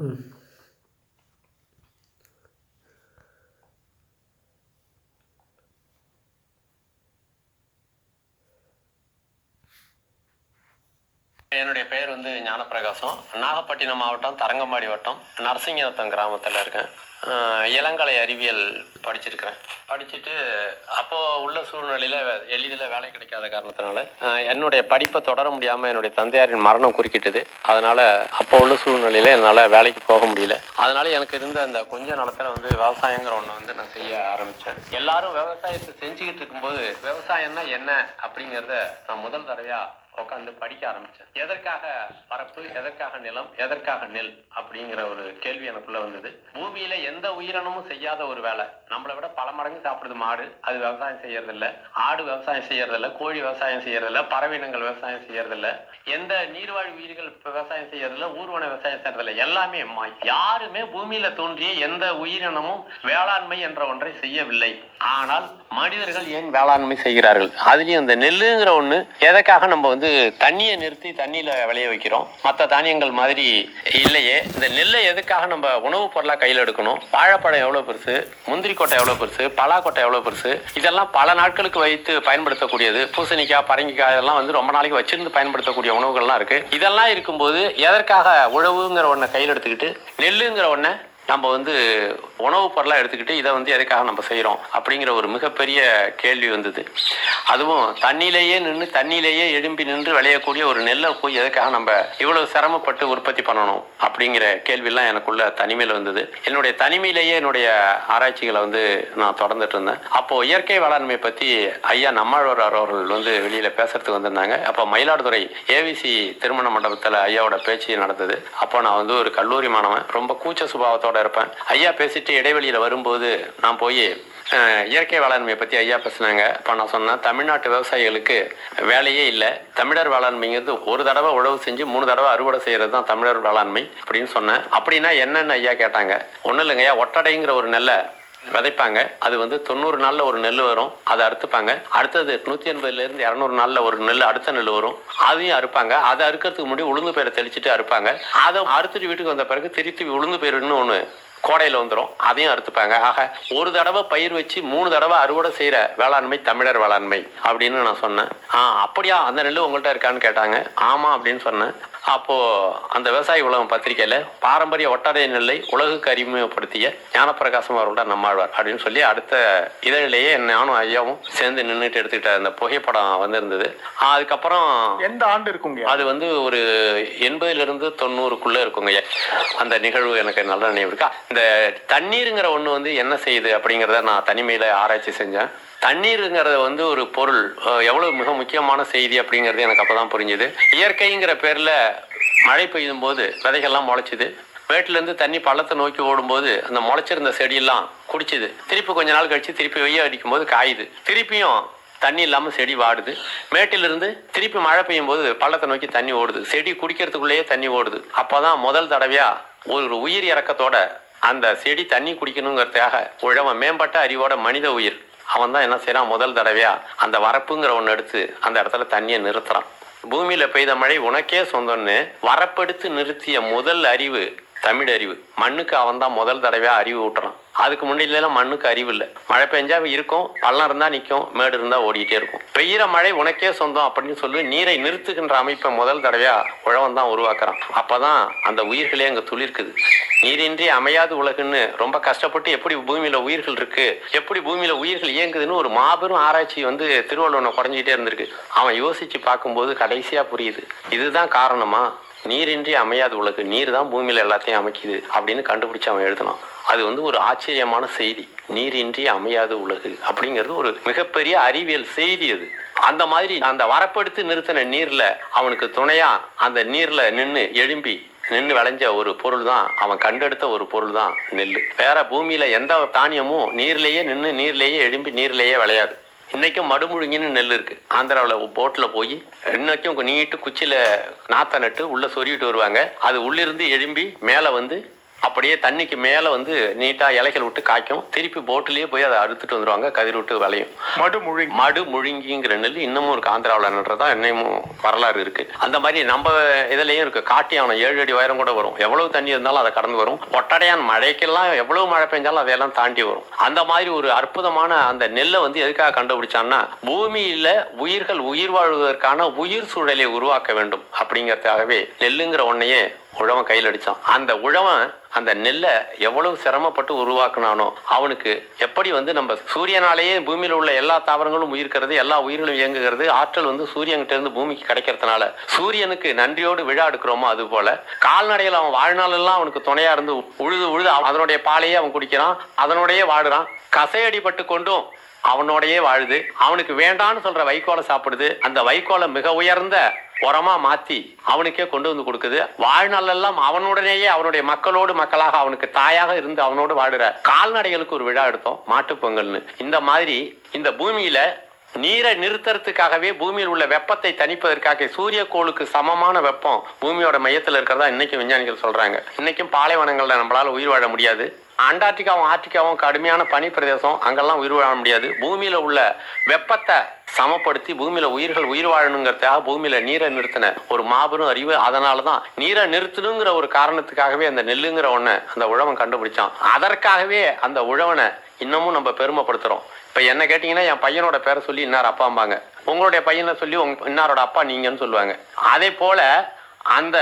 嗯。என்னுடைய பெயர் வந்து ஞானப்பிரகாசம். நாகப்பட்டினம் மாவட்டம் தரங்கம்பாடி வட்டம். நரசிங்கநத்தம் கிராமத்தில் இருக்கேன். இளங்கலை அறிவியல் படிச்சிருக்கிறேன். படிச்சுட்டு அப்போது உள்ள சூழ்நிலையில் எளிதில் வேலை கிடைக்காத காரணத்தினால என்னுடைய படிப்பை தொடர முடியாமல் என்னுடைய தந்தையாரின் மரணம் குறுக்கிட்டது. அதனால் அப்போ உள்ள சூழ்நிலையில் என்னால் வேலைக்கு போக முடியல. அதனால் எனக்கு இருந்த அந்த கொஞ்ச நிலத்தில் வந்து விவசாயங்கிற ஒன்று வந்து நான் செய்ய ஆரம்பித்தேன் எல்லாரும் விவசாயத்தை செஞ்சுக்கிட்டு இருக்கும்போது விவசாயம்னா என்ன அப்படிங்கிறத நான் முதல் தடவையாக உட்காந்து படிக்க ஆரம்பிச்சேன். எதற்காக பரப்பு எதற்காக நிலம் எதற்காக நெல் அப்படிங்கிற ஒரு கேள்வி எனக்குள்ள வந்தது. பூமியில எந்த உயிரினமும் செய்யாத ஒரு வேலை. நம்மளை விட பல மடங்கு சாப்பிடுது மாடு. அது விவசாயம் செய்யறது இல்ல ஆடு விவசாயம் செய்யறது இல்ல கோழி விவசாயம் செய்யறது இல்ல பறவையினங்கள் விவசாயம் செய்யறது இல்ல எந்த நீர்வாழ் உயிர்கள் விவசாயம் செய்யறது இல்ல ஊர்வன விவசாயம் செய்யறது இல்ல எல்லாமே யாருமே பூமியில தோன்றிய எந்த உயிரினமும் வேளாண்மை என்ற ஒன்றை செய்யவில்லை. ஆனால் மனிதர்கள் ஏன் வேளாண்மை செய்கிறார்கள்? அதுலயும் அந்த நெல்லுங்கிற ஒண்ணு எதற்காக நம்ம வந்து தண்ணியை நிறுத்தி தண்ணியில் விளைய வைக்கிறோம். மற்ற தானியங்கள் மாதிரி இல்லையே. இந்த நெல்லை எதுக்காக நம்ம உணவுப் பொருளாக கையில் எடுக்கணும்? வாழைப்பழம் எவ்வளோ பெருசு? முந்திரி கொட்டை எவ்வளோ பெருசு? பலாக்கொட்டை எவ்வளோ பெருசு? இதெல்லாம் பல நாட்களுக்கு வைத்து பயன்படுத்தக்கூடியது. பூசணிக்காய் பரங்கிக்காய் இதெல்லாம் வந்து ரொம்ப நாளைக்கு வச்சிருந்து பயன்படுத்தக்கூடிய உணவுகள்லாம் இருக்குது இதெல்லாம் இருக்கும்போது எதற்காக உழவுங்கிற ஒன்றை கையில் எடுத்துக்கிட்டு நெல்லுங்கிற ஒன்றை நம்ம வந்து உணவுப் பொருளாக எடுத்துக்கிட்டு இதை வந்து எதுக்காக நம்ம செய்கிறோம் அப்படிங்கிற ஒரு மிகப்பெரிய கேள்வி வந்தது. அதுவும் தண்ணியிலேயே நின்று தண்ணியிலேயே எழும்பி நின்று விளையக்கூடிய ஒரு நெல்லை போய் எதுக்காக நம்ம இவ்வளவு சிரமப்பட்டு உற்பத்தி பண்ணணும் அப்படிங்கிற கேள்வியெல்லாம் எனக்குள்ள தனிமையில் வந்தது. என்னுடைய தனிமையிலேயே என்னுடைய ஆராய்ச்சிகளை வந்து நான் தொடர்ந்துட்டு இருந்தேன். அப்போது இயற்கை வேளாண்மை பற்றி ஐயா நம்மாழ்வார் அவர்கள் வந்து வெளியில் பேசுறதுக்கு வந்திருந்தாங்க. அப்போ மயிலாடுதுறை ஏவிசி திருமண மண்டபத்தில் ஐயாவோட பேச்சு நடந்தது. அப்போ நான் வந்து ஒரு கல்லூரி மாணவன். ரொம்ப கூச்ச சுபாவத்தோட இருப்பேன். ஐயா பேசிட்டு இடைவெளியில் வரும்போது நான் போய் இயற்கை வேளாண்மையை பற்றி ஐயா பேசுனாங்க. இப்போ நான் சொன்னேன் தமிழ்நாட்டு விவசாயிகளுக்கு வேலையே இல்லை. தமிழர் வேளாண்மைங்கிறது ஒரு தடவை உழவு செஞ்சு மூணு தடவை அறுவடை செய்கிறது தான் தமிழர் வேளாண்மை அப்படின்னு சொன்னேன். அப்படின்னா என்னென்னு ஐயா கேட்டாங்க. ஒன்றும் இல்லைங்க ஐயா ஒட்டடைங்கிற ஒரு நெல்லை விதைப்பாங்க. அது வந்து தொண்ணூறு நாளில் ஒரு நெல் வரும். அதை அறுத்துப்பாங்க. அடுத்தது நூற்றி எண்பதுலேருந்து இரநூறு நாளில் ஒரு நெல் அடுத்த நெல் வரும். அதையும் அறுப்பாங்க. அதை அறுக்கிறதுக்கு முன்னாடி உளுந்து பயிரை தெளிச்சுட்டு அறுப்பாங்க. அதை அறுத்துட்டு வீட்டுக்கு வந்த பிறகு திருப்பி உளுந்து பயிர்னு ஒன்று கோடையில் வந்துடும் அதையும் அறுத்துப்பாங்க. ஆக ஒரு தடவை பயிர் வச்சு மூணு தடவை அறுவடை செய்கிற வேளாண்மை தமிழர் வேளாண்மை அப்படின்னு நான் சொன்னேன். ஆ அப்படியா? அந்த நெல் உங்கள்கிட்ட இருக்கான்னு கேட்டாங்க. ஆமாம் அப்படின்னு சொன்னேன். அப்போ அந்த விவசாய உலகம் பத்திரிகையில பாரம்பரிய ஒட்டடை நெல்லை உலகுக்கு அறிமுகப்படுத்திய ஞானப்பிரகாசம் அவர்களோட நம்மாழ்வார் அப்படின்னு சொல்லி அடுத்த இதழிலேயே நானும் ஐயாவும் சேர்ந்து நின்றுட்டு எடுத்துக்கிட்ட அந்த புகைப்படம் வந்திருந்தது. அதுக்கப்புறம் எந்த ஆண்டு இருக்குங்க? அது வந்து ஒரு எண்பதுல இருந்து தொண்ணூறுக்குள்ள இருக்குங்க. ஐயா. அந்த நிகழ்வு எனக்கு நல்ல நினைவு இருக்கா. இந்த தண்ணீருங்கிற ஒண்ணு வந்து என்ன செய்யுது அப்படிங்கிறத நான் தனிமையில ஆராய்ச்சி செஞ்சேன். தண்ணீருங்கிறது வந்து ஒரு பொருள். எவ்வளோ எவ்வளவு மிக முக்கியமான செய்தி அப்படிங்கிறது எனக்கு அப்பதான் புரிஞ்சுது. இயற்கைங்கிற பேர்ல மழை பெய்யும் போது விதைகள்லாம் முளைச்சுது. மேட்டுல இருந்து தண்ணி பள்ளத்தை நோக்கி ஓடும்போது அந்த முளைச்சிருந்த செடியெல்லாம் குடிச்சிது. திருப்பி கொஞ்ச நாள் கழிச்சு திருப்பி வெய்ய அடிக்கும் போது காயுது. திருப்பியும் தண்ணி இல்லாமல் செடி வாடுது. மேட்டிலிருந்து திருப்பி மழை பெய்யும் போது பள்ளத்தை நோக்கி தண்ணி ஓடுது. செடி குடிக்கிறதுக்குள்ளேயே தண்ணி ஓடுது. அப்போ தான் முதல் தடவையாக ஒரு உயிர் இறக்கத்தோட அந்த செடி தண்ணி குடிக்கணுங்கிறதுக்காக உழவன் மேம்பட்ட அறிவோட மனித உயிர். அவன் தான் என்ன செய்யறான் முதல் தடவையா அந்த வரப்புங்கிற ஒன்று எடுத்து அந்த இடத்துல தண்ணியை நிறுத்துறான். பூமியில பெய்த மழை உனக்கே சொந்தம்னு வரப்படுத்து நிறுத்திய முதல் அறிவு தமிழ் அறிவு. மண்ணுக்கு அவன் தான் முதல் தடவையா அறிவு ஊட்டுறான். அதுக்கு முன்னாடிலாம் மண்ணுக்கு அறிவு இல்லை. மழை பெஞ்சா இருக்கும் பள்ளம் இருந்தா நிற்கும் மேடு இருந்தா ஓடிட்டே இருக்கும். பெய்யுற மழை உனக்கே சொந்தம் அப்படின்னு சொல்லி நீரை நிறுத்துகின்ற அமைப்பை முதல் தடவையா உழவன் தான் உருவாக்குறான். அப்பதான் அந்த உயிர்களே அங்க துளிர்க்குது. நீரின்றி அமையாது உலகுன்னு ரொம்ப கஷ்டப்பட்டு எப்படி பூமியில உயிர்கள் இருக்கு எப்படி பூமியில உயிர்கள் இயங்குதுன்னு ஒரு மாபெரும் ஆராய்ச்சி வந்து திருவள்ளுவனை குறைஞ்சிட்டே இருந்திருக்கு. அவன் யோசிச்சு பார்க்கும்போது கடைசியா புரியுது. இதுதான் காரணமா? நீரின்றி அமையாது உலகு நீர் தான் பூமியில எல்லாத்தையும் அமைக்குது அப்படின்னு கண்டுபிடிச்சு அவன் எழுதணும் அது வந்து ஒரு ஆச்சரியமான செய்தி. நீரின்றி அமையாது உலகு அப்படிங்கிறது ஒரு மிகப்பெரிய அறிவியல் செய்தி அது. அந்த மாதிரி அந்த வரப்படுத்து நிறுத்தின நீர்ல அவனுக்கு துணையா அந்த நீர்ல நின்று எழும்பி நின்று விளைஞ்ச ஒரு பொருள் தான் அவன் கண்டெடுத்த ஒரு பொருள் தான் நெல் வேற பூமியில எந்த தானியமும் நீர்லயே நின்று நீர்லயே எழும்பி நீர்லயே விளையாது. இன்னைக்கும் மடுமுழுங்கின்னு நெல் இருக்கு. ஆந்திராவில் போட்டில் போய் இன்னைக்கும் நீட்டு குச்சியில நாத்த நட்டு உள்ள சொறிவிட்டு வருவாங்க. அது உள்ளிருந்து எழும்பி மேலே வந்து அப்படியே தண்ணிக்கு மேலே வந்து நீட்டாக இலைகள் விட்டு காய்க்கும். திருப்பி போட்டுலேயே போய் அதை அறுத்துட்டு வந்துருவாங்க. கதிர் விட்டு விளையும். மடு முழுங்கி. மடு முழுங்கிங்கிற நெல் இன்னமும் இருக்கு ஆந்திராவில் நடுறதா இன்னமும் வரலாறு இருக்கு. அந்த மாதிரி நம்ம இதுலயும் இருக்கு. காட்டு யானை ஏழு அடி உயரம் கூட வரும். எவ்வளவு தண்ணி இருந்தாலும் அதை கடந்து வரும். ஒட்டடையான் மழைக்கெல்லாம் எவ்வளவு மழை பெஞ்சாலும் அதையெல்லாம் தாண்டி வரும். அந்த மாதிரி ஒரு அற்புதமான அந்த நெல்லை வந்து எதுக்காக கண்டுபிடிச்சான்னா பூமியில உயிர்கள் உயிர் வாழ்வதற்கான உயிர் சூழலை உருவாக்க வேண்டும் அப்படிங்கறதுக்காகவே நெல்லுங்கிற ஒன்னையே உழவன் கையில் அடித்தான் அந்த உழவன் அந்த நெல்லை எவ்வளவு சிரமப்பட்டு உருவாக்குனானோ அவனுக்கு எப்படி வந்து நம்ம சூரியனாலேயே பூமியில் உள்ள எல்லா தாவரங்களும் உயிர்க்கிறது எல்லா உயிர்களும் இயங்குகிறது ஆற்றல் வந்து சூரியன்கிட்ட இருந்து பூமிக்கு கிடைக்கிறதுனால சூரியனுக்கு நன்றியோடு விழா எடுக்கிறோமோ அது போல கால்நடையில் அவன் வாழ்நாளெல்லாம் அவனுக்கு துணையா இருந்து உழுது உழுது அதனுடைய பாலையே அவன் குடிக்கிறான் அதனுடைய வாடுறான். கசையடிபட்டு கொண்டும் அவனோடையே வாழுது. அவனுக்கு வேண்டான்னு சொல்ற வைக்கோலை சாப்பிடுது. அந்த வைக்கோலை மிக உயர்ந்த உரமா மாத்தி அவனுக்கே கொண்டு வந்து கொடுக்குது. வாழ்நாள் எல்லாம் அவனுடனேயே அவனுடைய மக்களோடு மக்களாக அவனுக்கு தாயாக இருந்து அவனோடு வாடுற கால்நடைகளுக்கு ஒரு விழா எடுத்தோம் மாட்டுப்பொங்கல்னு இந்த மாதிரி இந்த பூமியில நீரை நிறுத்துறதுக்காகவே பூமியில் உள்ள வெப்பத்தை தணிப்பதற்காக சூரிய கோளுக்கு சமமான வெப்பம் பூமியோட மையத்தில் இருக்கிறதா இன்னைக்கு விஞ்ஞானிகள் சொல்றாங்க. இன்னைக்கும் பாலைவனங்கள்ல நம்மளால உயிர் வாழ முடியாது. அண்டார்டிகாவும் ஆர்டிகாவும் கடுமையான பனி பிரதேசம் அங்கெல்லாம் உயிர் வாழ முடியாது. பூமியில் உள்ள வெப்பத்தை சமப்படுத்தி பூமியில் உயிர்கள் உயிர் வாழணுங்கிறதுக்காக பூமியில் நீரை நிறுத்தின ஒரு மாபெரும் அறிவு. அதனால தான் நீரை நிறுத்தணுங்கிற ஒரு காரணத்துக்காகவே அந்த நெல்லுங்கிற ஒன்று அந்த உழவன் கண்டுபிடிச்சான். அதற்காகவே அந்த உழவனை இன்னமும் நம்ம பெருமைப்படுத்துகிறோம் இப்போ என்ன கேட்டிங்கன்னா என் பையனோட பேரை சொல்லி இன்னார் அப்பாம்பாங்க உங்களுடைய பையனை சொல்லி உங்க இன்னாரோட அப்பா நீங்கன்னு சொல்லுவாங்க. அதே போல் அந்த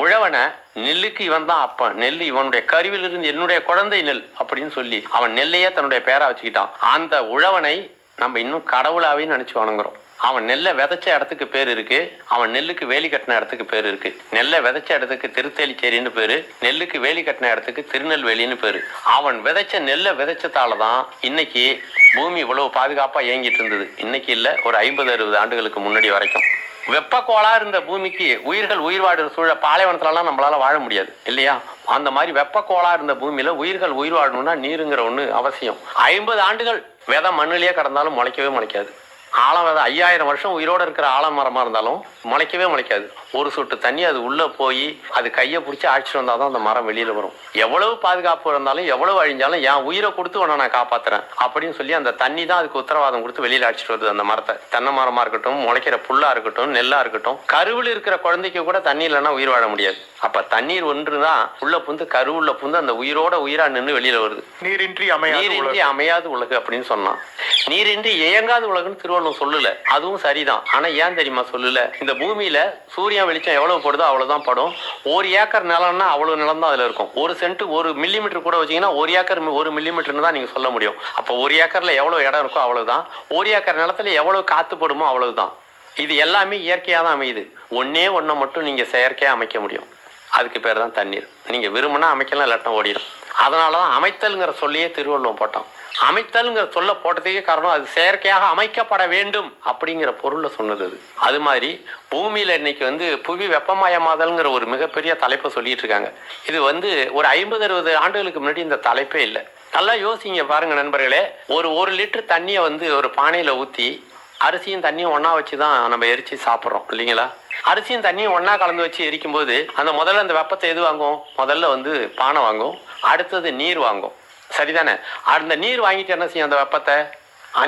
உழவனை நெல்லுக்கு இவன் தான் அப்பன் நெல் இவனுடைய கருவிலிருந்து என்னுடைய குழந்தை நெல் அப்படின்னு சொல்லி அவன் நெல்லையே தன்னுடைய பேரா வச்சுக்கிட்டான். அந்த உழவனை நம்ம இன்னும் கடவுளாவே நினைச்சு வணங்குறோம். அவன் நெல்லை விதைச்ச இடத்துக்கு பேர் இருக்கு. அவன் நெல்லுக்கு வேலி கட்டின இடத்துக்கு பேர் இருக்கு. நெல்லை விதைச்ச இடத்துக்கு திருத்தேலிச்சேரின்னு பேரு. நெல்லுக்கு வேலி கட்டின இடத்துக்கு திருநெல்வேலின்னு பேரு. அவன் விதைச்ச நெல்லை விதைச்சதால தான் இன்னைக்கு பூமி இவ்வளவு பாதுகாப்பா இயங்கிட்டு இருந்தது. இன்னைக்கு இல்ல ஒரு ஐம்பது அறுபது ஆண்டுகளுக்கு முன்னாடி வரைக்கும். வெப்பக்கோளா இருந்த பூமிக்கு உயிர்கள் உயிர் வாடுற சூழல் பாலைவனத்துலலாம் நம்மளால வாழ முடியாது இல்லையா? அந்த மாதிரி வெப்பக்கோளா இருந்த பூமியில உயிர்கள் உயிர் வாழணும்னா நீருங்கிற ஒண்ணு அவசியம். ஐம்பது ஆண்டுகள் விதை மண்ணிலேயே கடந்தாலும் முளைக்கவே முளைக்காது. விதை ஐயாயிரம் வருஷம் உயிரோட இருக்கிற ஆலமரமா இருந்தாலும் முளைக்கவே முளைக்காது. ஒரு சொட்டு தண்ணி அது உள்ள போய் அது கையை பிடிச்சி அழைச்சிட்டு வந்தாதான் அந்த மரம் வெளியில வரும். எவ்வளவு பாதுகாப்பு இருந்தாலும் எவ்வளவு அழிஞ்சாலும் என் உயிரை கொடுத்து உன்னை நான் காப்பாத்துறேன். அப்படின்னு சொல்லி அந்த தண்ணி தான் அதுக்கு உத்தரவாதம் கொடுத்து வெளியில அழைச்சிட்டு வருது அந்த மரத்தை. தென்னை மரமா இருக்கட்டும் முளைக்கிற புல்லா இருக்கட்டும் நெல்லா இருக்கட்டும் கருவில் இருக்கிற குழந்தைக்கு கூட தண்ணி இல்லைன்னா உயிர் வாழ முடியாது. அப்ப தண்ணீர் ஒன்று தான் உள்ள புந்து கருவுள்ள புந்து அந்த உயிரோட உயிரா நின்று வெளியில வருது. நீரின்றி அமையாது நீரின்றி. அமையாது உலகு அப்படின்னு சொன்னான். நீரின்றி இயங்காத உலகுன்னு திருவள்ளுவர் சொல்லல. அதுவும் சரிதான். ஆனா ஏன் தெரியுமா சொல்லல? இந்த பூமியில சூரியன் வெளிச்சம் எவ்வளவு படுதோ அவ்வளவுதான் படும். ஒரு ஏக்கர் நிலம்னா அவ்வளவு நிலம் தான் அதுல இருக்கும். ஒரு சென்ட் ஒரு மில்லிமீட்டர் கூட வச்சீங்கன்னா ஒரு ஏக்கர் ஒரு மில்லிமீட்டர்னு தான் நீங்க சொல்ல முடியும். அப்போ ஒரு ஏக்கர்ல எவ்வளவு இடம் இருக்கோ அவ்வளவுதான். ஒரு ஏக்கர் நிலத்துல எவ்வளவு காத்து படுமோ அவ்வளவுதான். இது எல்லாமே இயற்கையாக தான் அமையுது. ஒன்றே ஒன்றை மட்டும் நீங்க செயற்கையா அமைக்க முடியும். அதுக்கு பேர் தான் தண்ணீர். நீங்க விரும்பினா அமைக்கலாம் இல்லாட்டா ஓடிடும் அதனால தான் அமைத்தல்ங்கிற சொல்லியே திருவள்ளுவம் போட்டான். அமைத்தல்ங்கிற சொல்ல போட்டதுக்கே காரணம் அது செயற்கையாக அமைக்கப்பட வேண்டும் அப்படிங்கிற பொருளை சொன்னது அது. அது மாதிரி பூமியில் இன்னைக்கு வந்து புவி வெப்பமயமாதல்ங்கிற ஒரு மிகப்பெரிய தலைப்பை சொல்லிட்டு இருக்காங்க. இது வந்து ஒரு ஐம்பது அறுபது ஆண்டுகளுக்கு முன்னாடி இந்த தலைப்பே இல்லை. நல்லா யோசிங்க பாருங்க நண்பர்களே. ஒரு ஒரு லிட்டர் தண்ணியை வந்து ஒரு பானையில் ஊற்றி அரிசியும் தண்ணியும் ஒன்றா வச்சு தான் நம்ம எரிச்சு சாப்பிட்றோம் இல்லைங்களா? அரிசியும் தண்ணியும் ஒன்றா கலந்து வச்சு எரிக்கும் போது அந்த முதல்ல அந்த வெப்பத்தை எது வாங்கும்? முதல்ல வந்து பானை வாங்கும். அடுத்தது நீர் வாங்கும். சரிதானே? அந்த நீர் வாங்கிட்டு என்ன செய்யும் அந்த வெப்பத்தை?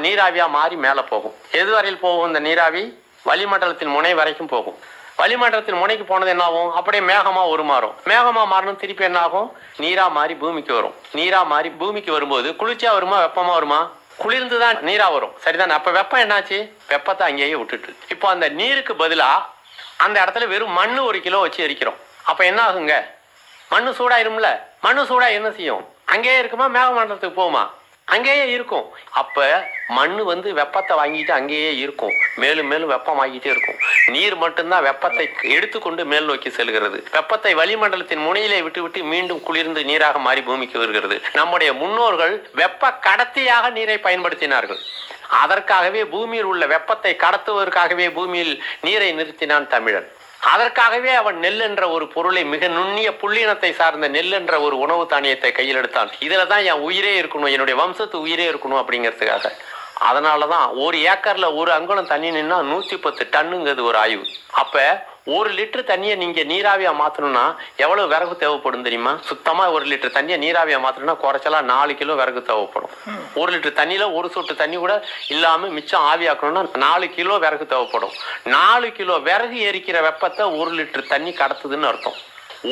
நீராவியாக மாறி மேலே போகும். எது வரையில் போகும் இந்த நீராவி? வளிமண்டலத்தின் முனை வரைக்கும் போகும். வளிமண்டலத்தின் முனைக்கு போனது என்ன ஆகும் அப்படியே மேகமாக உருமாறும். மேகமாக மாறணும் திருப்பி என்ன ஆகும் நீரா மாறி பூமிக்கு வரும். நீரா மாறி பூமிக்கு வரும்போது குளிர்ச்சியாக வருமா வெப்பமாக வருமா? குளிர்ந்து தான் நீரா வரும். சரிதானே? அப்போ வெப்பம் என்னாச்சு? வெப்பத்தை அங்கேயே விட்டுட்டு. இப்போ அந்த நீருக்கு பதிலாக அந்த இடத்துல வெறும் மண் ஒரு கிலோ வச்சு எரிக்கிறோம். அப்போ என்ன ஆகுங்க மண்ணு சூடாயிரும்ல மண்ணு சூடா என்ன செய்யும்? அங்கேயே இருக்குமா மேகமண்டலத்துக்கு போகுமா? அங்கேயே இருக்கும். அப்ப மண்ணு வந்து வெப்பத்தை வாங்கிட்டு அங்கேயே இருக்கும். மேலும் மேலும் வெப்பம் வாங்கிட்டே இருக்கும். நீர் மட்டும்தான் வெப்பத்தை எடுத்துக்கொண்டு மேல் நோக்கி செல்கிறது. வெப்பத்தை வளிமண்டலத்தின் முனையிலே விட்டுவிட்டு மீண்டும் குளிர்ந்து நீராக மாறி பூமிக்கு வருகிறது. நம்முடைய முன்னோர்கள் வெப்ப கடத்தியாக நீரை பயன்படுத்தினார்கள். அதற்காகவே பூமியில் உள்ள வெப்பத்தை கடத்துவதற்காகவே பூமியில் நீரை நிறுத்தினான் தமிழன். அதற்காகவே அவன் நெல் என்ற ஒரு பொருளை மிக நுண்ணிய புள்ளினத்தை சார்ந்த நெல் என்ற ஒரு உணவு தானியத்தை கையில் எடுத்தான். இதில் தான் என் உயிரே இருக்கணும் என்னுடைய வம்சத்து உயிரே இருக்கணும் அப்படிங்கிறதுக்காக. அதனால தான் ஒரு ஏக்கரில் ஒரு அங்குலம் தண்ணி நின்னா நூற்றி பத்து டன்னுங்கிறது ஒரு ஆய்வு. அப்போ ஒரு லிட்டர் தண்ணியை நீங்கள் நீராவியாக மாற்றணும்னா எவ்வளோ விறகு தேவைப்படும் தெரியுமா? சுத்தமாக ஒரு லிட்டர் தண்ணியை நீராவியாக மாற்றணும்னா குறைச்சலா நாலு கிலோ விறகு தேவைப்படும். ஒரு லிட்டர் தண்ணியில் ஒரு சொட்டு தண்ணி கூட இல்லாமல் மிச்சம் ஆவியாக்கணும்னா நாலு கிலோ விறகு தேவைப்படும். நாலு கிலோ விறகு எரிக்கிற வெப்பத்தை ஒரு லிட்டர் தண்ணி கடத்துதுன்னு அர்த்தம்.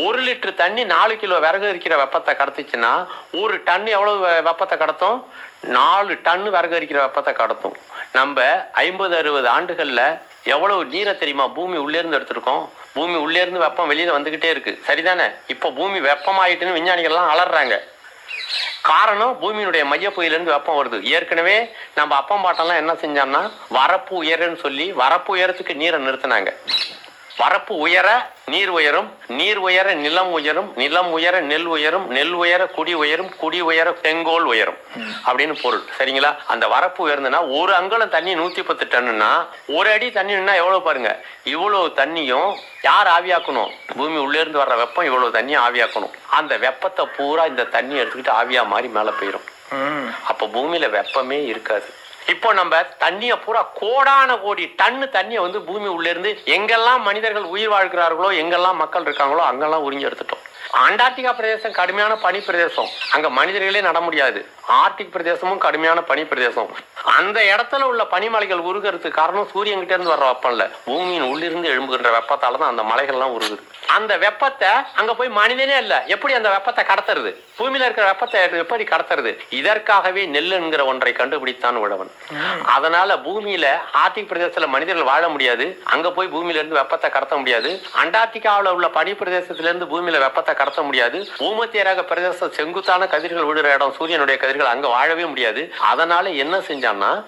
ஒரு லிட்டர் தண்ணி நாலு கிலோ விறகு இருக்கிற வெப்பத்தை கடத்துச்சுன்னா ஒரு டன் எவ்வளவு வெப்பத்தை கடத்தும்? நாலு டன் விறகு இருக்கிற வெப்பத்தை கடத்தும். நம்ம ஐம்பது அறுபது ஆண்டுகளில் எவ்வளவு நீரை தெரியுமா பூமி உள்ளேருந்து எடுத்திருக்கோம்? பூமி உள்ளே இருந்து வெப்பம் வெளியில வந்துக்கிட்டே இருக்கு. சரிதானே? இப்போ பூமி வெப்பமாயிட்டுன்னு விஞ்ஞானிகள்லாம் அலறாங்க. காரணம் பூமியினுடைய மையப்புயிலிருந்து வெப்பம் வருது. ஏற்கனவே நம்ம அப்பம் பாட்டெல்லாம் என்ன செஞ்சான்னா வரப்பு உயரன்னு சொல்லி வரப்பு உயரத்துக்கு நீரை நிறுத்தினாங்க. வரப்பு உயர நீர் உயரும் நீர் உயர நிலம் உயரும் நிலம் உயர நெல் உயரும் நெல் உயர குடி உயரும் குடி உயர செங்கோல் உயரும். அப்படின்னு பொருள். சரிங்களா? அந்த வரப்பு உயர்ந்துன்னா ஒரு அங்குலம் தண்ணி நூத்தி பத்து டன்னுன்னா ஒரு அடி தண்ணின்னா எவ்வளவு பாருங்க? இவ்வளவு தண்ணியும் யார் ஆவியாக்கணும்? பூமி உள்ளே இருந்து வர்ற வெப்பம் இவ்வளவு தண்ணி ஆவியாக்கணும். அந்த வெப்பத்தை பூரா இந்த தண்ணி எடுத்துக்கிட்டு ஆவியா மாதிரி மேலே போயிடும். அப்ப பூமியில வெப்பமே இருக்காது. இப்போ நம்ம தண்ணியை பூரா கோடான கோடி டன்னு தண்ணியை வந்து பூமி உள்ள இருந்து எங்கெல்லாம் மனிதர்கள் உயிர் வாழ்கிறார்களோ எங்கெல்லாம் மக்கள் இருக்காங்களோ அங்கெல்லாம் உறிஞ்சி எடுத்துட்டோம். அண்டார்டிகா பிரதேசம் கடுமையான பனி பிரதேசம். அங்க மனிதர்களே நட முடியாது. ஆர்டிக் பிரதேசமும் கடுமையான பனி பிரதேசம். அந்த இடத்துல உள்ள பனிமலைகள் உருகிறதுக்கு காரணம் சூரியன் கிட்ட இருந்து வர்ற வெப்பம் இல்ல. பூமியின் உள்ளிருந்து எழும்புகின்ற வெப்பத்தால தான் அந்த மலைகள்லாம் உருகுது. அந்த வெப்பத்தை அங்க போய் மனிதனே இல்ல. எப்படி அந்த வெப்பத்தை கடத்துறது? பூமியில இருக்கிற வெப்பத்தை எப்படி கடத்துறது? இதற்காகவே நெல் என்கிற ஒன்றை கண்டுபிடித்தான் உழவன். அதனால பூமியில ஆர்டிக் பிரதேசத்துல மனிதர்கள் வாழ முடியாது. அங்க போய் பூமியில இருந்து வெப்பத்தை கடத்த முடியாது. அண்டார்டிகாவுல உள்ள பனி பிரதேசத்துல இருந்து பூமியில வெப்பத்தை கடத்த முடியாது. பூமத்திய ரக பிரதேச செங்குத்தான கதிர்கள் விடுற இடம் சூரியனுடைய கதிர்கள் அங்க வாழவே முடியாது. அதனால என்ன செஞ்சான்னா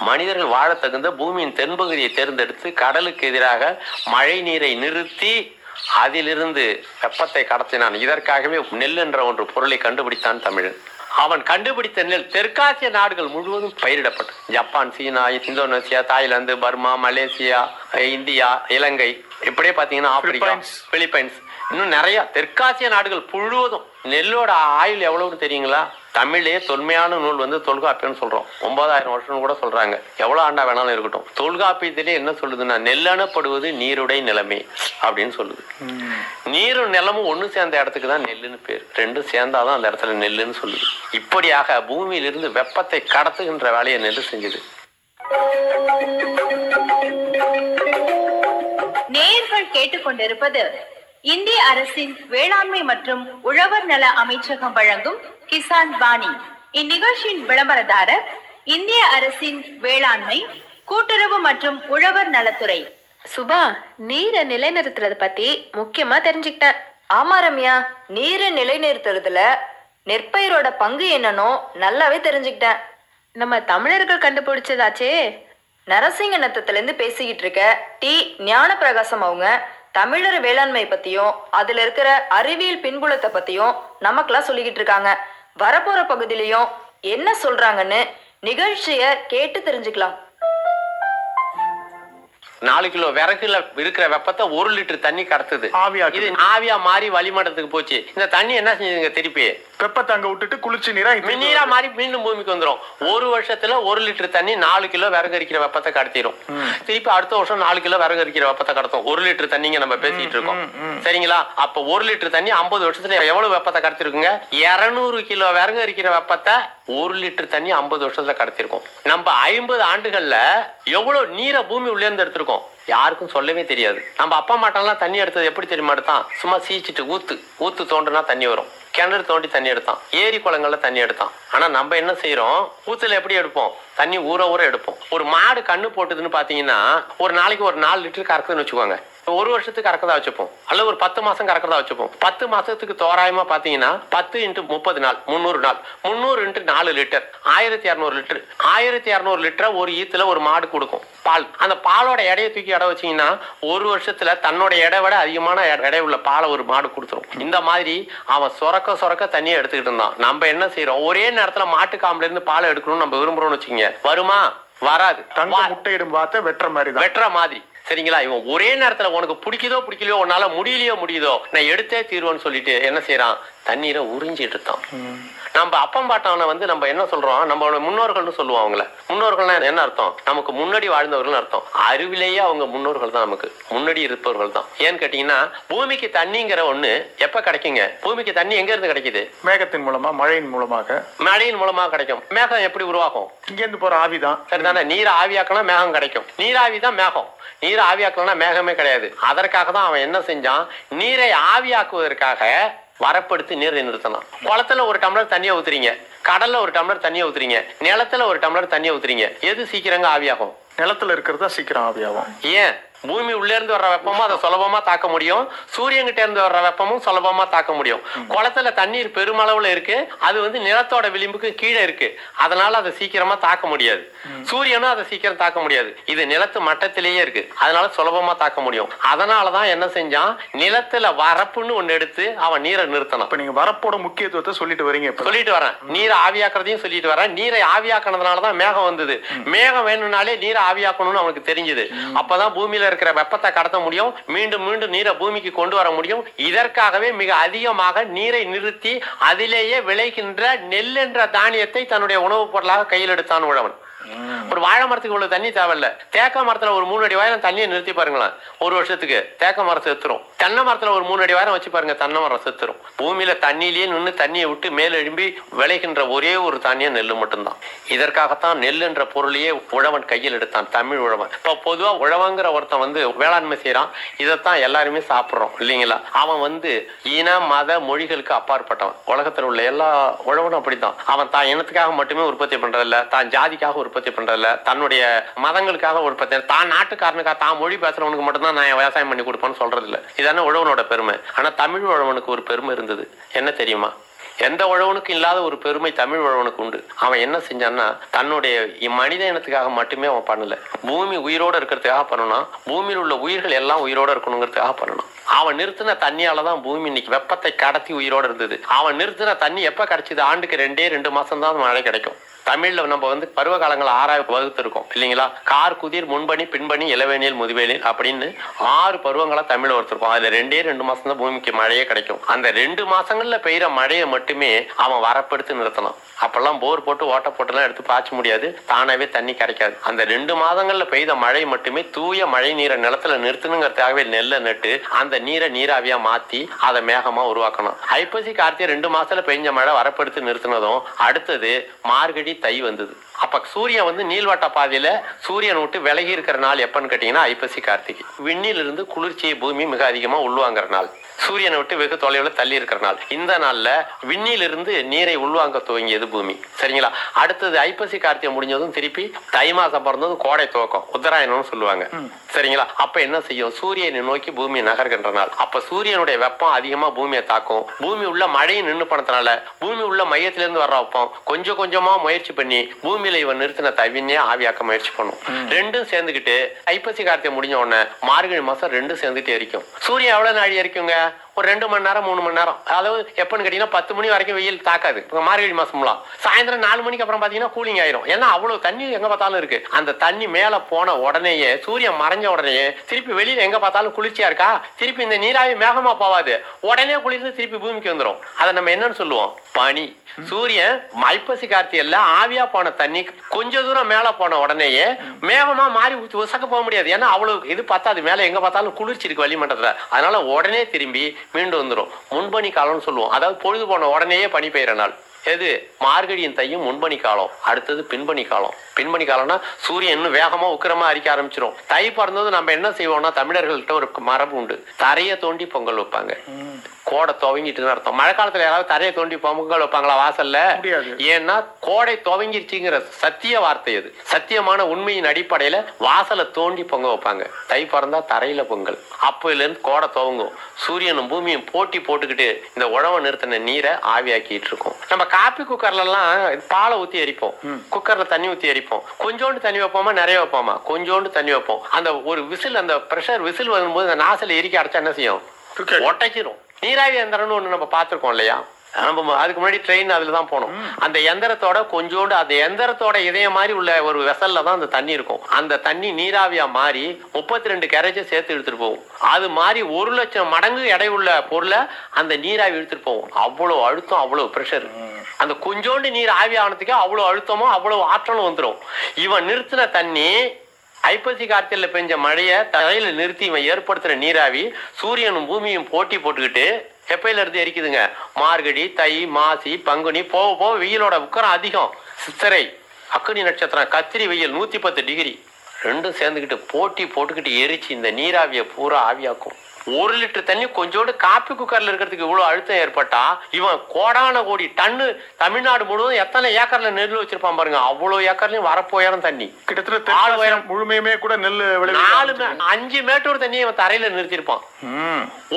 மனிதர்கள் வாழ தகுந்த பூமியின் தென்பகுதியை தேர்ந்தெடுத்து கடலுக்கு எதிராக மழை நீரை நிறுத்தி அதிலிருந்து வெப்பத்தை கடத்தினான். இதற்காகவே நெல் என்ற ஒன்று பொருளை கண்டுபிடித்தான் தமிழன். அவன் கண்டுபிடித்த நெல் தெற்காசிய நாடுகள் முழுவதும் பயிரிடப்பட்டது. ஜப்பான் சீனா Indonesia Thailand Burma Malaysia India இலங்கை இப்படியே பாத்தீங்கன்னா ஆப்பிரிக்கா பிலிப்பைன்ஸ். பிலிப்பைன்ஸ் இன்னும் நிறைய தெற்காசிய நாடுகள் முழுவதும் நெல்லோட ஆயுள் எவ்வளவுன்னு தெரியுங்களா? தமிழே தொன்மையான நூல் வந்து தொல்காப்பியம்னு சொல்றோம். ஒன்பதாயிரம் வருஷம்னு கூட சொல்றாங்க. எவ்வளவு ஆண்டா வேணாலும் இருக்கட்டும். தொல்காப்பியத்திலே என்ன சொல்லுதுன்னா நெல்லணப்படுவது நீருடை நிலைமை அப்படின்னு சொல்லுது. நீரும் நிலமும் ஒண்ணு சேர்ந்த இடத்துக்கு தான் நெல்லுன்னு பேர். ரெண்டும் சேர்ந்தாதான் அந்த இடத்துல நெல்லுன்னு சொல்லுது. இப்படியாக பூமியிலிருந்து வெப்பத்தை கடத்துகின்ற வேலையை நெல்லு செஞ்சது. நேயர்கள் கேட்டுக்கொண்டிருப்பது இந்திய அரசின் வேளாண்மை மற்றும் உழவர் நல அமைச்சகம் வழங்கும் கிசான் வாணி. இந்நிகழ்ச்சியின் விளம்பரதாரர் இந்திய அரசின் வேளாண்மை கூட்டுறவு மற்றும் உழவர் நலத்துறை. சுபா நீரை நிலைநிறுத்துறது பத்தி முக்கியமா தெரிஞ்சுக்கிட்டேன். ஆமா ரம்யா நீரை நிலைநிறுத்துறதுல நெற்பயிரோட பங்கு என்னன்னோ நல்லாவே தெரிஞ்சுக்கிட்டேன். நம்ம தமிழர்கள் கண்டுபிடிச்சதாச்சே. நரசிங்க நத்தத்துல இருந்து பேசிக்கிட்டு இருக்க டி. ஞானப்பிரகாசம் அவங்க தமிழர் வேளாண்மை பத்தியும் அதுல இருக்கிற அறிவியல் பின்புலத்தை பத்தியும் நமக்கெல்லாம் சொல்லிக்கிட்டு இருக்காங்க. வரப்போற பகுதியிலையும் என்ன சொல்றாங்கன்னு நிகழ்ச்சிய கேட்டு தெரிஞ்சுக்கலாம். நாலு கிலோ விறகுல இருக்கிற வெப்பத்தை ஒரு லிட்டர் தண்ணி கடத்துது. இது ஆவியா மாறி வளிமண்டலத்துக்கு போச்சு. இந்த தண்ணி என்ன செஞ்சதுங்க திருப்பி? வெப்பத்தை அங்க விட்டுட்டு குளிச்சு நீரா நீரா. மாறி மீண்டும் பூமிக்கு வந்துரும். ஒரு வருஷத்துல ஒரு லிட்டர் தண்ணி நாலு கிலோ விறகு அரிக்கிற வெப்பத்தை கடத்திடும் திருப்பி அடுத்த வருஷம் நாலு கிலோ விறகு அரிக்கிற வெப்பத்தை கடத்தும். ஒரு லிட்டர் தண்ணிங்க நம்ம பேசிட்டு இருக்கோம். சரிங்களா? அப்ப ஒரு லிட்டர் தண்ணி ஐம்பது வருஷத்துல எவ்வளவு வெப்பத்தை கடத்திருக்குங்க? இருநூறு கிலோ விறகு அரிக்கிற வெப்பத்தை ஒரு லிட்டர் தண்ணி ஐம்பது வருஷத்துல கடத்திருக்கோம். நம்ம ஐம்பது ஆண்டுகள்ல எவ்வளவு நீரை பூமி உள்ளே இருந்து எடுத்திருக்கோம்? யாருக்கும் சொல்லவே தெரியாது. நம்ம அப்பா மாட்டெல்லாம் தண்ணி எடுத்தது எப்படி தெரியுமா எடுத்தான் சும்மா சீச்சிட்டு ஊத்து. ஊத்து தோண்டுனா தண்ணி வரும். கிணறு தோண்டி தண்ணி எடுத்தான். ஏரி குளங்கள்ல தண்ணி எடுத்தான். ஆனா நம்ம என்ன செய்யறோம் ஊத்துல எப்படி எடுப்போம்? தண்ணி ஊற ஊற எடுப்போம். ஒரு மாடு கண்ணு போட்டுதுன்னு பாத்தீங்கன்னா ஒரு நாளைக்கு ஒரு நாலு லிட்டர் கறக்குதுன்னு வச்சுக்கோங்க. ஒரு வருஷத்துக்கு கறக்கதா வச்சுப்போம். அல்ல ஒரு பத்து மாசம் கறக்கதா வச்சுப்போம். பத்து மாசத்துக்கு தோராயமா பாத்தீங்கன்னா பத்து இன்ட்டு முப்பது நாள் முந்நூறு நாள். முந்நூறு இன்ட்டு நாலு லிட்டர். ஆயிரத்தி இரநூறு லிட்டர். ஆயிரத்தி இரநூறு லிட்டரை ஒரு ஈத்துல ஒரு மாடு கொடுக்கும். பால். அந்த பாலோட எடையை தூக்கி எடை வச்சீங்கன்னா ஒரு வருஷத்துல தன்னோட எடை விட அதிகமான எடை உள்ள பாலை ஒரு மாடு கொடுத்துரும். இந்த மாதிரி அவன் சுரக்க சொரக்க தண்ணியை எடுத்துக்கிட்டு இருந்தான். நம்ம என்ன செய்யறோம் ஒரே நேரத்துல மாட்டு காம்புல இருந்து பாலை எடுக்கணும்னு நம்ம விரும்புறோம்னு வச்சுக்கோங்க. வருமா? வராது. முட்டையிடும் வார்த்தை வெட்டுற மாதிரி வெட்டுற மாதிரி. சரிங்களா? இவன் ஒரே நேரத்துல உனக்கு பிடிக்குதோ பிடிக்கலையோ உன்னால முடியலையோ முடியுதோ நான் எடுத்தே தீர்வேன்னு சொல்லிட்டு என்ன செய்யறான் தண்ணீரை உறிஞ்சிட்டு இருக்கான். நம்ம அப்பம் பாட்டவனை வந்து நம்ம என்ன சொல்றோம்? நம்ம முன்னோர்கள்னு சொல்லுவோம் அவங்கள. முன்னோர்கள்னா என்ன அர்த்தம்? நமக்கு முன்னாடி வாழ்ந்தவர்கள் அர்த்தம். அறிவிலேயே அவங்க முன்னோர்கள் தான் நமக்கு. முன்னாடி இருப்பவர்கள் தான். ஏன்னு கேட்டீங்கன்னா பூமிக்கு தண்ணிங்கிற ஒண்ணு எப்ப கிடைக்குங்க? பூமிக்கு தண்ணி எங்க இருந்து கிடைக்குது? மேகத்தின் மூலமா மழையின் மூலமாக. மழையின் மூலமா கிடைக்கும். மேகம் எப்படி உருவாகும்? இங்க இருந்து போற ஆவிதான். சரிதானே? நீர் ஆவியாக்கினா மேகம் கிடைக்கும். நீராவி தான் மேகம். நீர் ஆவியாக்கலனா மேகமே கிடையாது. அதற்காக தான் அவன் என்ன செஞ்சான்? நீரை ஆவியாக்குவதற்காக வரப்படுத்தி நீரை நிறுத்தணும் குளத்துல ஒரு டம்ளர் தண்ணியை ஊத்துறீங்க. கடல்ல ஒரு டம்ளர் தண்ணியை ஊத்துறீங்க. நிலத்துல ஒரு டம்ளர் தண்ணியை ஊத்துறீங்க. எது சீக்கிரங்க ஆவியாகும்? நிலத்துல இருக்கிறது தான் சீக்கிரம் ஆவியாகும். ஏன்? பூமி உள்ள இருந்து வர்ற வெப்பமும் அதை சுலபமா தாக்க முடியும். சூரியன் கிட்ட இருந்து வர்ற வெப்பமும் சுலபமா தாக்க முடியும். குளத்துல தண்ணீர் பெருமளவுல இருக்கு. அது வந்து நிலத்தோட விளிம்புக்கு கீழே இருக்கு. அதனால அதை சீக்கிரமா தாக்க முடியாது. சூரியனும் அதை சீக்கிரம் தாக்க முடியாது. இது நிலத்து மட்டத்திலேயே இருக்கு. அதனால சுலபமா தாக்க முடியும். அதனாலதான் என்ன செஞ்சான்? நிலத்துல வரப்புன்னு ஒண்ணு எடுத்து அவன் நீரை நிறுத்தணும். இப்ப நீங்க வரப்போட முக்கியத்துவத்தை சொல்லிட்டு வரீங்க சொல்லிட்டு வரேன். நீரை ஆவியாக்குறதையும் சொல்லிட்டு வரேன். நீரை ஆவியாக்குனதுனால தான் மேகம் வந்தது. மேகம் வேணும்னாலே நீரை ஆவியாக்கணும்னு அவனுக்கு தெரிஞ்சது. அப்பதான் பூமியில இருக்கிற வெப்பத்தை கடத்த முடியும். மீண்டும் மீண்டும் நீரை பூமிக்கு கொண்டு வர முடியும். இதற்காகவே மிக அதிகமாக நீரை நிறுத்தி அதிலேயே விளைகின்ற நெல் என்ற தானியத்தை தன்னுடைய உணவுப் பொருளாக கையில் எடுத்தான் உழவன். ஒரு வாழை மரத்துக்கு இவ்வளவு தண்ணி தேவையில்ல. தேக்க மரத்துல ஒரு மூணு அடி வாயிரம் தண்ணியை நிறுத்தி பாருங்களேன். ஒரு வருஷத்துக்கு தேக்க மரம் செத்துரும். தென்னை மரத்துல ஒரு மூணு அடி வாரம் வச்சு பாருங்க தென்னை மரம் செத்துரும். பூமியில தண்ணியிலேயே நின்று தண்ணியை விட்டு மேல் எழும்பி விளைகின்ற ஒரே ஒரு தானியம் நெல் மட்டும்தான். இதற்காகத்தான் நெல் என்ற பொருளையே உழவன் கையில் எடுத்தான் தமிழ் உழவன். இப்போ பொதுவா உழவங்கிற ஒருத்தன் வந்து வேளாண்மை செய்யறான் இதைத்தான் எல்லாருமே சாப்பிடுறோம் இல்லைங்களா? அவன் வந்து இன மத மொழிகளுக்கு அப்பாற்பட்டவன். உலகத்தில் உள்ள எல்லா உழவனும் அப்படித்தான். அவன் தான் இனத்துக்காக மட்டுமே உற்பத்தி பண்றதில்ல தான் ஜாதிக்காக உற்பத்தி பண்றதுல தன்னுடைய மதங்களுக்காக உற்பத்தி தான் நாட்டுக்காரனுக்காக தான் மொழி பேசுறவனுக்கு மட்டும்தான் நான் விவசாயம் பண்ணி கொடுப்பேன்னு சொல்றது இல்லை இதானே உழவனோட பெருமை. ஆனா தமிழ் உழவனுக்கு ஒரு பெருமை இருந்தது. என்ன தெரியுமா? எந்த உழவனுக்கும் இல்லாத ஒரு பெருமை தமிழ் உழவனுக்கு உண்டு. அவன் என்ன செஞ்சான்னா தன்னுடைய இ- மனித இனத்துக்காக மட்டுமே அவன் பண்ணல. பூமி உயிரோட இருக்கிறதுக்காக பண்ணணும். பூமியில் உள்ள உயிர்கள் எல்லாம் உயிரோடு இருக்கணுங்கிறதுக்காக பண்ணணும். அவன் நிறுத்தின தண்ணியால தான் பூமி இன்னைக்கு வெப்பத்தை கடத்தி உயிரோடு இருந்தது. அவன் நிறுத்தின தண்ணி எப்ப கிடைச்சது ஆண்டுக்கு ரெண்டே ரெண்டு மாசம் தான் மழை கிடைக்கும். தமிழ்ல நம்ம வந்து பருவ காலங்கள் ஆறாய் வகுத்திருக்கோம் இல்லைங்களா? கார் குதிர் முன்பணி பின்பணி இளவேனியல் முதுவேனில் அப்படின்னு ஆறு பருவங்களா தமிழ் ஒருத்தருக்கும் அதுல ரெண்டே ரெண்டு மாசம் தான் பூமிக்கு மழையே கிடைக்கும். அந்த ரெண்டு மாசங்கள்ல பெய்கிற மழையை மட்டுமே அவன் வரப்படுத்தி நிறுத்தணும். அப்பெல்லாம் போர் போட்டு ஓட்ட போட்டுலாம் எடுத்து பாய்ச்ச முடியாது. தானாவே தண்ணி கிடைக்காது அந்த ரெண்டு மாதங்கள்ல பெய்த மழை மட்டுமே தூய மழை நீரை நிலத்துல நிறுத்தணுங்கிறதுக்காகவே நெல்லை நட்டு அந்த நீரை நீராவியா மாத்தி அதை மேகமா உருவாக்கணும். ஐப்பசி கார்த்திகை ரெண்டு மாசத்துல பெஞ்ச மழை வரப்படுத்தி நிறுத்தினதும் அடுத்தது மார்கழி தை வந்தது. அப்ப சூரியன் வந்து நீள்வட்ட பாதையில சூரியன் விட்டு விலகி இருக்கிற நாள் எப்பன்னு கேட்டீங்கன்னா ஐப்பசி கார்த்திகை. விண்ணிலிருந்து குளிர்ச்சியை பூமி மிக அதிகமா உள்வாங்குற நாள். சூரியனை விட்டு வெகு தொலைவில் தள்ளி இருக்கிற நாள். இந்த நாள்ல விண்ணிலிருந்து நீரை உள்வாங்க துவங்கியது பூமி. சரிங்களா? அடுத்தது ஐப்பசி கார்த்திகை முடிஞ்சதும் திருப்பி தை மாசம் பிறந்ததும் கோடை துவக்கம். உத்தராயணம்னு சொல்லுவாங்க. சரிங்களா? அப்ப என்ன செய்யும்? சூரியனை நோக்கி பூமி நகர்கின்ற நாள். அப்ப சூரியனுடைய வெப்பம் அதிகமா பூமியை தாக்கும். பூமி உள்ள மழையை நின்று பண்ணதுனால பூமி உள்ள மையத்திலிருந்து வர்ற வெப்பம் கொஞ்சம் கொஞ்சமா முயற்சி பண்ணி பூமியில இவன் நிறுத்தின தவினே ஆவியாக்க முயற்சி பண்ணும். ரெண்டும் சேர்ந்துக்கிட்டு ஐப்பசி கார்த்திகை முடிஞ்ச உடனே மார்கழி மாசம் ரெண்டும் சேர்ந்துட்டு எரிக்கும் சூரியன் எவ்வளவு நாழி எரிக்குங்க ஒரு ரெண்டு மணி நேரம் மூணு மணி நேரம். அதாவது எப்போன்னு கேட்டீங்கன்னா பத்து மணி வரைக்கும் வெயில் தாக்காது. மார்கழி மாசம்லாம். சாயந்தரம் நாலு மணிக்கு அப்புறம் பார்த்தீங்கன்னா கூலிங் ஆயிரும். ஏன்னா அவ்வளோ தண்ணி எங்க பார்த்தாலும் இருக்கு. அந்த தண்ணி மேலே போன உடனேயே சூரியன் மறைஞ்ச உடனேயே திருப்பி வெளியில் எங்க பார்த்தாலும் குளிர்ச்சியா இருக்கா? திருப்பி இந்த நீராவி மேகமா போவாது. உடனே குளிர்ந்து திருப்பி பூமிக்கு வந்துடும் அதை நம்ம என்னன்னு சொல்லுவோம்? பனி. சூரியன் ஐப்பசி கார்த்திகைல ஆவியா போன தண்ணி கொஞ்ச தூரம் மேல போன உடனேயே மேகமா மாறி உசக்க போக முடியாது. ஏன்னா அவ்வளவு இது பார்த்தா அது மேல எங்க பார்த்தாலும் குளிர்ச்சி இருக்கு வளிமண்டலத்தில் அதனால உடனே திரும்பி மீண்டு வந்துடும் முன்பணி காலம்னு சொல்லுவோம். அதாவது பொழுது போன உடனேயே பனி பெய்கிற நாள். எது? மார்கழியின் தையும் முன்பனி காலம். அடுத்தது பின்பனி காலம். பின்பனி காலம்னா சூரியன் இன்னும் வேகமா உக்கிரமா அரிக்க ஆரம்பிச்சிரும். தை பிறந்தது நம்ம என்ன செய்வோம்னா தமிழர்கள்ட்ட ஒரு மரபு உண்டு. தரையை தோண்டி பொங்கல் வைப்பாங்க. கோடை துவங்கிட்டுன்னு அர்த்தம். மழை காலத்துல யாராவது தரையை தோண்டி பொங்கல் வைப்பாங்களா வாசல்ல. ஏன்னா கோடை துவங்கிருச்சுங்கிற சத்திய வார்த்தை அது. சத்தியமான உண்மையின் அடிப்படையில வாசலை தோண்டி பொங்க வைப்பாங்க. தை பிறந்தா தரையில பொங்கல். அப்பையில இருந்து கோடை துவங்கும். சூரியனும் பூமியும் போட்டி போட்டுக்கிட்டு இந்த உழவை நிறுத்தின நீரை ஆவியாக்கிட்டு இருக்கும். நம்ம காப்பி குக்கர்ல எல்லாம் பாலை ஊத்தி எரிப்போம். குக்கர்ல தண்ணி ஊத்தி எரிப்போம். கொஞ்சோண்டு தண்ணி வைப்போமா நிறைய வைப்போமா? கொஞ்சோண்டு தண்ணி வைப்போம். அந்த ஒரு விசில் அந்த பிரஷர் விசில் வரும்போது அந்த நாசில எரிக்க அடைச்சா என்ன செய்யும்? ஒட்டைச்சிரும். நீராவி எந்திரம்னு ஒண்ணு நம்ம பார்த்திருக்கோம் இல்லையா? நம்ம அதுக்கு முன்னாடி ட்ரெயின் அதுல தான் போனோம். அந்த எந்திரத்தோட கொஞ்சோண்டு அந்த எந்திரத்தோட இதயம் மாதிரி உள்ள ஒரு வெசல்ல தான் அந்த தண்ணி இருக்கும். அந்த தண்ணி நீராவியா மாறி முப்பத்தி ரெண்டு கேரேஜை சேர்த்து எடுத்துட்டு போகும். அது மாதிரி ஒரு லட்சம் மடங்கு எடை உள்ள பொருளை அந்த நீராவி எடுத்துட்டு போகும். அவ்வளவு அழுத்தம் அவ்வளவு ப்ரெஷர் அந்த கொஞ்சோண்டு நீர் ஆவி ஆனதுக்கே அவ்வளவு அழுத்தமும் அவ்வளவு ஆற்றலும் வந்துடும் இவன் நிறுத்தின தண்ணி ஐப்பசி கார்த்தியில் பெஞ்ச மழையை தரையில நிறுத்தி இவன் ஏற்படுத்துற நீராவி சூரியனும் பூமியும் போட்டி போட்டுக்கிட்டு எப்பையில இருந்து எரிக்குதுங்க? மார்கழி தை மாசி பங்குனி போக போக வெயிலோட உக்கரம் அதிகம். சித்திரை அக்னி நட்சத்திரம் கத்திரி வெயில் நூத்தி பத்து டிகிரி. ரெண்டும் சேர்ந்துக்கிட்டு போட்டி போட்டுக்கிட்டு எரிச்சு இந்த நீராவியை பூரா ஆவியாக்கும். ஒரு லிட்டர் தண்ணி கொஞ்சோண்டு காப்பி குக்கர்ல இருக்கிறதுக்கு இவ்வளவு அழுத்தம் ஏற்பட்டா இவன் கோடான கோடி டன்னு தமிழ்நாடு முழுவதும் எத்தனை ஏக்கர்ல நெல் வச்சிருப்பான் பாருங்க. அவ்வளவு ஏக்கர்லயும் வரப்போயிரம் தண்ணி. கிட்டத்தட்ட ஆள் உயரம். முழுமையுமே கூட நெல் நாலு. அஞ்சு மேட்டூர் தண்ணியை இவன் தரையில நிறுத்திருப்பான்.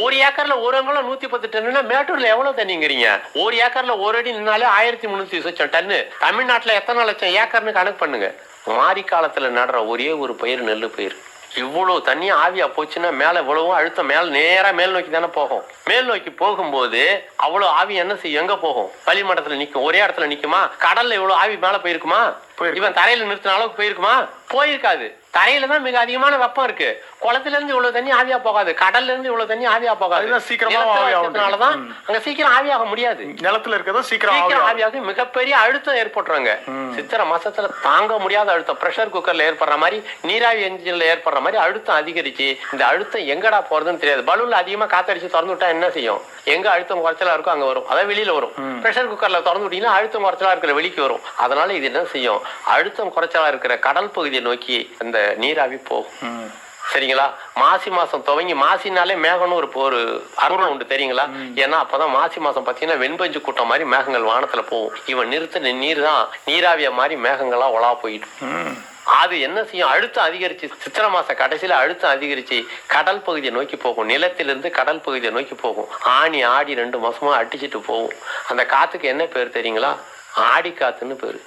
ஒரு ஏக்கர்ல ஒரு அங்குலம் நூத்தி பத்து டன்னுனா மேட்டூர்ல எவ்வளவு தண்ணிங்கிறீங்க? ஒரு ஏக்கர்ல ஒரு அடி நின்னாலே ஆயிரத்தி முன்னூத்தி சொச்சம் டன்னு. தமிழ்நாட்டுல எத்தனை லட்சம் ஏக்கர்னு கணக்கு பண்ணுங்க. மாரி காலத்துல நடுற ஒரே ஒரு பயிர் நெல்லு பயிர். இவ்வளவு தண்ணி ஆவியா போச்சுன்னா மேல இவ்வளவும் அழுத்தம் மேல நேரா மேல் நோக்கி தானே போகும். மேல் நோக்கி போகும்போது அவ்வளவு ஆவி என்ன செய்யும்? எங்க போகும்? வளிமண்டலத்துல நிக்கும். ஒரே இடத்துல நிக்குமா? கடல்ல இவ்வளவு ஆவி மேல போயிருக்குமா? போயிருக்கு. இவன் தரையில நிறுத்தின அளவுக்கு போயிருக்குமா? போயிருக்காது. தரையில தான் மிக அதிகமான வெப்பம் இருக்கு. குளத்துல இருந்து இவ்வளவு தண்ணி ஆவியா போகாது. கடல்ல இருந்து இவ்வளவு தண்ணி ஆவியா போகாது. அதுதான் சீக்கிரமா நிலத்துல ஆவியாகும். வச்சதுனாலதான் ம். அங்க சீக்கிரம் ஆவியாக முடியாது. நிலத்துல இருக்கிறதா சீக்கிரம் சீக்கிரம். ஆவியாக மிகப்பெரிய அழுத்தம் ஏற்பட்டுறாங்க சித்திரை மாசத்துல தாங்க முடியாத அழுத்தம். பிரஷர் குக்கர்ல ஏற்படுற மாதிரி நீராவி என்ஜின்ல ஏற்படுற மாதிரி அழுத்தம் அதிகரிச்சு இந்த அழுத்தம் எங்கடா போறதுன்னு தெரியாது. பலூன்ல அதிகமா காத்தடிச்சு திறந்து விட்டா என்ன செய்யும்? எங்க அழுத்தம் குறைச்சலா இருக்கோ அங்க வரும். அதான் வெளியில வரும். பிரஷர் குக்கர்ல திறந்து விட்டீங்கன்னா அழுத்தம் குறைச்சலா இருக்கிற வெளிக்கு வரும். அதனால இது என்ன செய்யும்? அழுத்தம் குறைச்சலா இருக்கிற கடல் பகுதியை நோக்கி அந்த நீராவி போகும். சரிங்களா? மாசி மாசம் துவங்கி மாசினாலே மேகம்னு ஒரு ஒரு அருணம் உண்டு தெரியுங்களா? ஏன்னா அப்பதான் மாசி மாசம் பாத்தீங்கன்னா வெண்பஞ்சு கூட்டம் மாதிரி மேகங்கள் வானத்துல போகும். இவன் நிறுத்தின நீர் தான் நீராவிய மாதிரி மேகங்களா ஒளா போயிட்டு. ம். அது என்ன செய்யும்? அழுத்தம் அதிகரிச்சு சித்திரை மாச கடைசியில அழுத்தம் அதிகரிச்சு கடல் பகுதியை நோக்கி போகும். நிலத்திலிருந்து கடல் பகுதியை நோக்கி போகும். ஆணி ஆடி ரெண்டு மாசமா அடிச்சிட்டு போகும். அந்த காத்துக்கு என்ன பேர் தெரியுங்களா? ஆடி காத்துன்னு பேரு.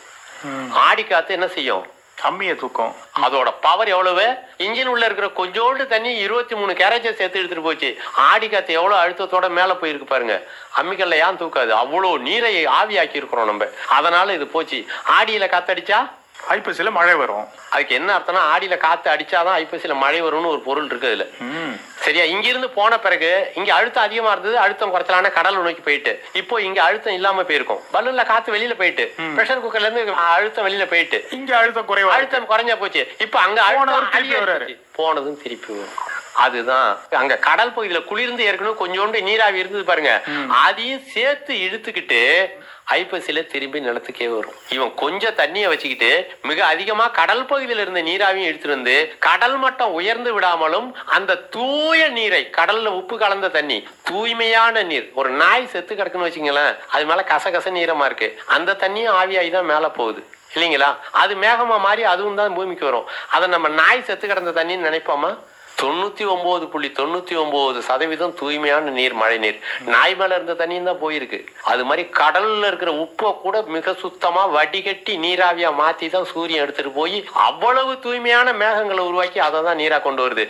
ஆடி காத்து என்ன செய்யும்? அம்மிய தூக்கம். அதோட பவர் எவ்வளவு? இன்ஜின் உள்ள இருக்கிற கொஞ்சோண்டு தண்ணி இருபத்தி மூணு கேரேஜை சேர்த்து எடுத்துட்டு போச்சு. ஆடி காத்து எவ்வளவு அழுத்தத்தோட மேல போயிருக்கு பாருங்க. அம்மிக்கல்ல ஏன் தூக்காது? அவ்வளவு நீரை ஆவியாக்கி இருக்கிறோம் நம்ம. அதனால இது போச்சு. ஆடியில காத்தடிச்சா ஐப்பசியில மழை வரும். அதுக்கு என்ன அர்த்தம்னா ஆடியில காத்து அடிச்சாதான் ஐப்பசியில மழை வரும்னு ஒரு பொருள் இருக்கு அதுல. ம். சரியா? இங்க இருந்து போன பிறகு இங்க அழுத்தம் அதிகமா இருந்தது அழுத்தம் குறைச்சலான கடல் நோக்கி போயிட்டு. இப்போ இங்க அழுத்தம் இல்லாம போயிருக்கும். பலூன்ல காத்து வெளியில போயிட்டு. பிரஷர் குக்கர்ல இருந்து அழுத்தம் வெளியில போயிட்டு. இங்க அழுத்தம் குறைவா. அழுத்தம் குறைஞ்சா போச்சு. இப்ப அங்க அழுத்தம். போனதும் திருப்பி வரும். அதுதான். அங்க கடல் பகுதியில குளிர்ந்து ஏற்கனவே கொஞ்சோண்டு நீராவி இருந்தது பாருங்க. அதையும் சேர்த்து இழுத்துக்கிட்டு ஐப்பசியில் திரும்பி நிலத்துக்கே வரும். இவன் கொஞ்சம் தண்ணியை வச்சுக்கிட்டு மிக அதிகமா கடல் பகுதியில் இருந்த நீராவியும் எடுத்துட்டு வந்து கடல் மட்டம் உயர்ந்து விடாமலும் அந்த தூய நீரை கடல்ல உப்பு கலந்த தண்ணி தூய்மையான நீர் ஒரு நாய் செத்து கிடக்குன்னு வச்சுங்களேன் அது மேல கசகச நீரமா இருக்கு. அந்த தண்ணியும் ஆவியாகி தான் மேல போகுது. இல்லைங்களா? அது மேகமா மாறி அதுவும் தான் பூமிக்கு வரும். அதை நம்ம நாய் செத்து கிடந்த தண்ணின்னு நினைப்போமா? தொண்ணூத்தி ஒன்பது புள்ளி தொண்ணூத்தி ஒன்பது சதவீதம் தூய்மையான நீர் மழை நீர். நாய் மேல இருந்த தண்ணியும் தான் போயிருக்கு. அது மாதிரி கடல்ல இருக்கிற உப்பை கூட மிக சுத்தமா வடிகட்டி நீராவியா மாத்தி தான் சூரியன் எடுத்துட்டு போய் அவ்வளவு தூய்மையான மேகங்களை உருவாக்கி அதை தான் நீரா கொண்டு வருது.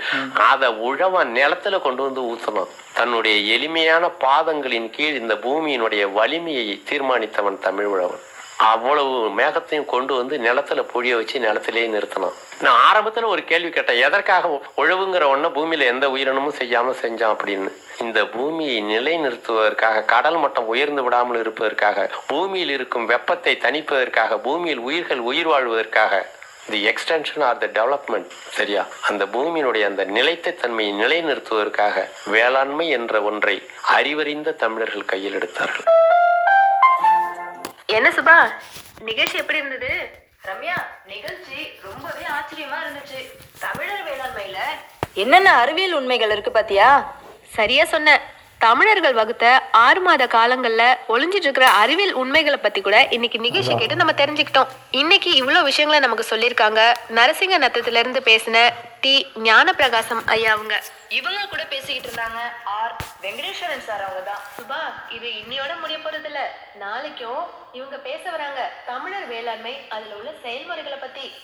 அதை உழவன் நிலத்துல கொண்டு வந்து ஊத்தணும். தன்னுடைய எளிமையான பாதங்களின் கீழ் இந்த பூமியினுடைய வலிமையை தீர்மானித்தவன் தமிழ் உழவன். அவ்வளவு மேகத்தையும் கொண்டு வந்து நிலத்துல பொழிய வச்சு நிலத்திலேயே நிறுத்தணும். நான் ஆரம்பத்துல ஒரு கேள்வி கேட்டேன் எதற்காக உழவுங்கிற ஒண்ண பூமியில எந்த உயிரினமும் செய்யாம செஞ்சோம் அப்படின்னு. இந்த பூமியை நிலைநிறுத்துவதற்காக கடல் மட்டம் உயர்ந்து விடாமல் இருப்பதற்காக பூமியில் இருக்கும் வெப்பத்தை தணிப்பதற்காக பூமியில் உயிர்கள் உயிர் வாழ்வதற்காக the extension are the development சரியா? அந்த பூமியினுடைய அந்த நிலைத்த தன்மையை நிலைநிறுத்துவதற்காக வேளாண்மை என்ற ஒன்றை அறிவறிந்த தமிழர்கள் கையில் எடுத்தார்கள். என்ன சுபா? நிகழ்ச்சி எப்படி இருந்தது? ரம்யா நிகழ்ச்சி ரொம்பவே ஆச்சரியமா இருந்துச்சு. தமிழர் வேளாண்மையில என்னென்ன அறிவியல் உண்மைகள் இருக்கு பாத்தியா? சரியா சொன்ன. தமிழர்கள் வகுத்த ஆறு மாத காலங்கள்ல ஒளிஞ்சிட்டு இருக்கிற அறிவியல் உண்மைகளை பத்தி கூட இன்னைக்கு நிகழ்ச்சி கேட்டு நம்ம தெரிஞ்சுக்கிட்டோம். இன்னைக்கு இவ்வளவு விஷயங்களை நமக்கு சொல்லியிருக்காங்க. நரசிங்க நத்தத்துல இருந்து பேசின டி. ஞானப்பிரகாசம் ஐயா அவங்க. இவங்க கூட பேசிக்கிட்டு இருந்தாங்க ஆர். வெங்கடேஸ்வரன் சார் அவங்க தான். சுபா இது இன்னையோட முடிய போறது இல்ல நாளைக்கும் இவங்க பேச வராங்க தமிழர் வேளாண்மை அதுல உள்ள செயல்முறைகளை பத்தி.